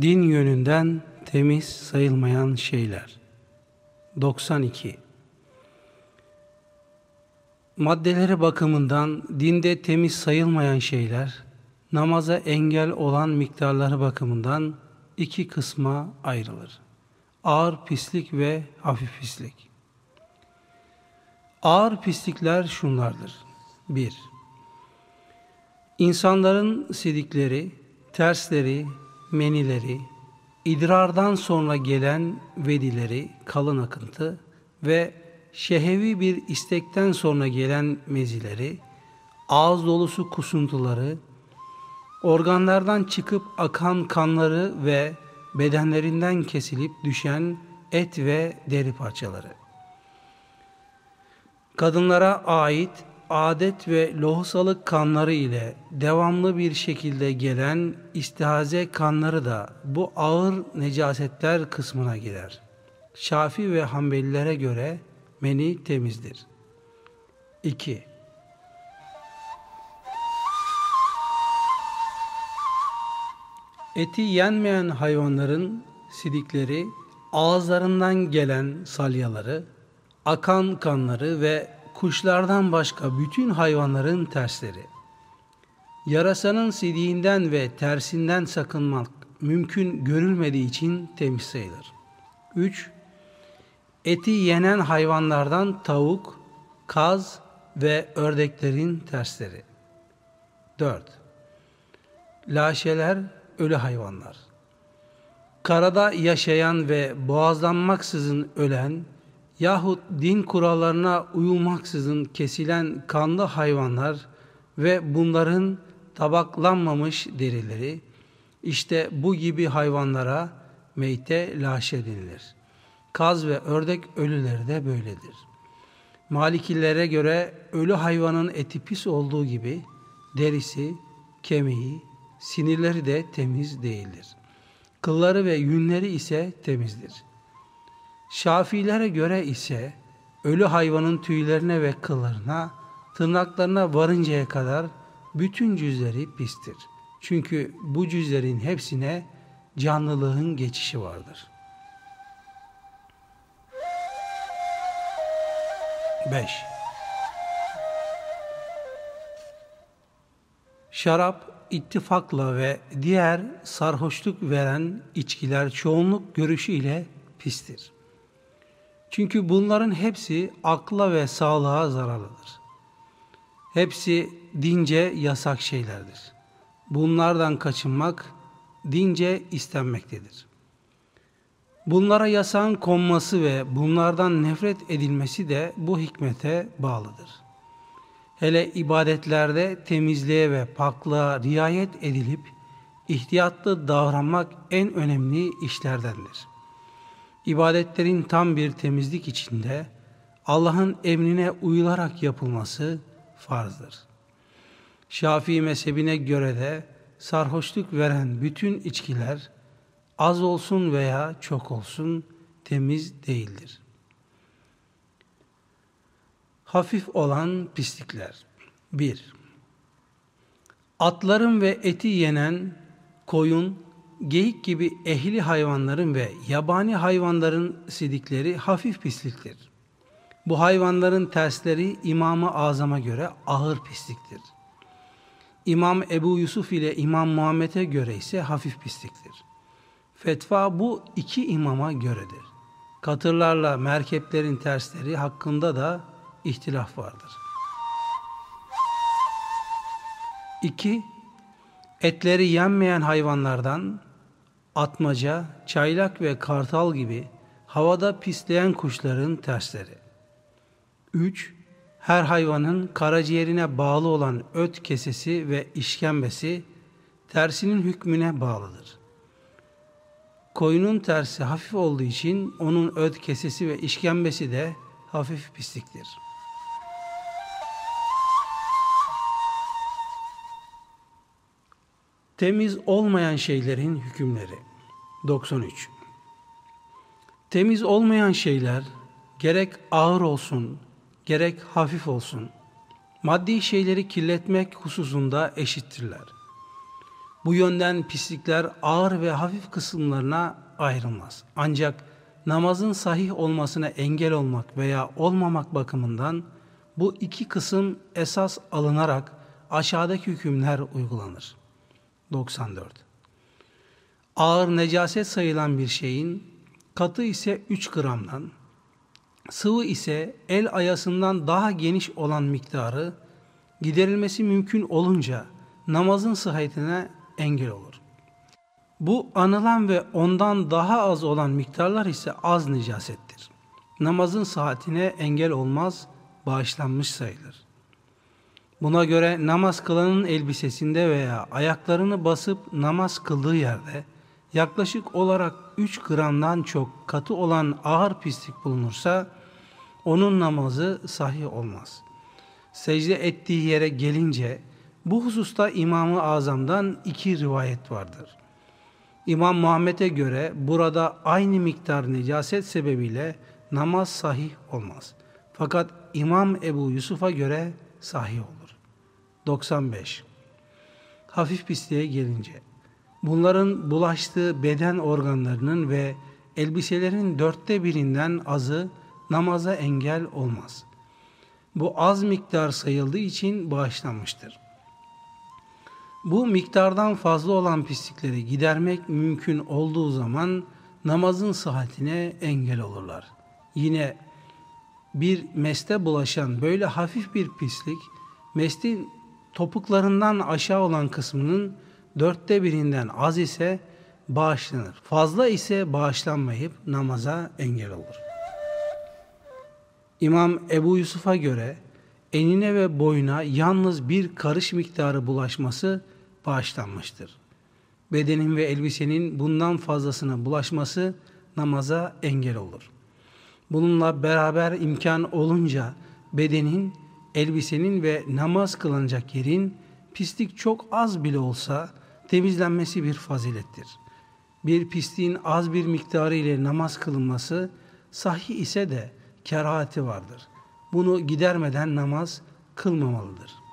Din yönünden temiz sayılmayan şeyler. 92. Maddeleri bakımından dinde temiz sayılmayan şeyler, namaza engel olan miktarları bakımından iki kısma ayrılır. Ağır pislik ve hafif pislik. Ağır pislikler şunlardır. 1. İnsanların sidikleri, tersleri, menileri, idrardan sonra gelen vedileri, kalın akıntı ve şehevi bir istekten sonra gelen mezileri, ağız dolusu kusuntuları, organlardan çıkıp akan kanları ve bedenlerinden kesilip düşen et ve deri parçaları. Kadınlara ait adet ve lohusalık kanları ile devamlı bir şekilde gelen istihaze kanları da bu ağır necasetler kısmına girer. Şafi ve Hanbelilere göre meni temizdir. 2. Eti yenmeyen hayvanların sidikleri, ağızlarından gelen salyaları, akan kanları ve kuşlardan başka bütün hayvanların tersleri. Yarasanın sidiğinden ve tersinden sakınmak mümkün görülmediği için temiz sayılır. 3. Eti yenen hayvanlardan tavuk, kaz ve ördeklerin tersleri. 4. Laşeler, ölü hayvanlar. Karada yaşayan ve boğazlanmaksızın ölen yahut din kurallarına uyulmaksızın kesilen kanlı hayvanlar ve bunların tabaklanmamış derileri, işte bu gibi hayvanlara meyte laşe denilir. Kaz ve ördek ölüleri de böyledir. Malikilere göre ölü hayvanın eti pis olduğu gibi derisi, kemiği, sinirleri de temiz değildir. Kılları ve yünleri ise temizdir.'' Şafilere göre ise ölü hayvanın tüylerine ve kıllarına, tırnaklarına varıncaya kadar bütün cüzleri pistir. Çünkü bu cüzlerin hepsine canlılığın geçişi vardır. 5. Şarap, ittifakla ve diğer sarhoşluk veren içkiler çoğunluk görüşüyle pistir. Çünkü bunların hepsi akla ve sağlığa zararlıdır. Hepsi dince yasak şeylerdir. Bunlardan kaçınmak dince istenmektedir. Bunlara yasağın konması ve bunlardan nefret edilmesi de bu hikmete bağlıdır. Hele ibadetlerde temizliğe ve paklığa riayet edilip ihtiyatlı davranmak en önemli işlerdendir ibadetlerin tam bir temizlik içinde Allah'ın emrine uyularak yapılması farzdır. Şafii mezhebine göre de sarhoşluk veren bütün içkiler az olsun veya çok olsun temiz değildir. Hafif olan pislikler 1. Atların ve eti yenen koyun, geyik gibi ehli hayvanların ve yabani hayvanların sidikleri hafif pisliktir. Bu hayvanların tersleri İmam-ı Azam'a göre ağır pisliktir. İmam Ebu Yusuf ile İmam Muhammed'e göre ise hafif pisliktir. Fetva bu iki imama göredir. Katırlarla merkeplerin tersleri hakkında da ihtilaf vardır. 2. Etleri yenmeyen hayvanlardan atmaca, çaylak ve kartal gibi havada pisleyen kuşların tersleri. 3. Her hayvanın karaciğerine bağlı olan öt kesesi ve işkembesi tersinin hükmüne bağlıdır. Koyunun tersi hafif olduğu için onun öt kesesi ve işkembesi de hafif pisliktir. Temiz olmayan şeylerin hükümleri 93 Temiz olmayan şeyler gerek ağır olsun, gerek hafif olsun, maddi şeyleri kirletmek hususunda eşittirler. Bu yönden pislikler ağır ve hafif kısımlarına ayrılmaz. Ancak namazın sahih olmasına engel olmak veya olmamak bakımından bu iki kısım esas alınarak aşağıdaki hükümler uygulanır. 94. Ağır necaset sayılan bir şeyin katı ise 3 gramdan, sıvı ise el ayasından daha geniş olan miktarı giderilmesi mümkün olunca namazın sıhhatine engel olur. Bu anılan ve ondan daha az olan miktarlar ise az necasettir. Namazın sıhhatine engel olmaz, bağışlanmış sayılır. Buna göre namaz kılanın elbisesinde veya ayaklarını basıp namaz kıldığı yerde yaklaşık olarak 3 gramdan çok katı olan ağır pislik bulunursa onun namazı sahih olmaz. Secde ettiği yere gelince bu hususta İmam-ı Azam'dan iki rivayet vardır. İmam Muhammed'e göre burada aynı miktar necaset sebebiyle namaz sahih olmaz. Fakat İmam Ebu Yusuf'a göre sahih olur. 95. Hafif pisliğe gelince bunların bulaştığı beden organlarının ve elbiselerin dörtte birinden azı namaza engel olmaz. Bu az miktar sayıldığı için bağışlanmıştır. Bu miktardan fazla olan pislikleri gidermek mümkün olduğu zaman namazın sıhhatine engel olurlar. Yine bir meste bulaşan böyle hafif bir pislik, mestin topuklarından aşağı olan kısmının dörtte birinden az ise bağışlanır. Fazla ise bağışlanmayıp namaza engel olur. İmam Ebu Yusuf'a göre enine ve boyuna yalnız bir karış miktarı bulaşması bağışlanmıştır. Bedenin ve elbisenin bundan fazlasına bulaşması namaza engel olur. Bununla beraber imkan olunca bedenin, elbisenin ve namaz kılınacak yerin pislik çok az bile olsa temizlenmesi bir fazilettir. Bir pisliğin az bir miktarı ile namaz kılınması sahih ise de kerahati vardır. Bunu gidermeden namaz kılmamalıdır.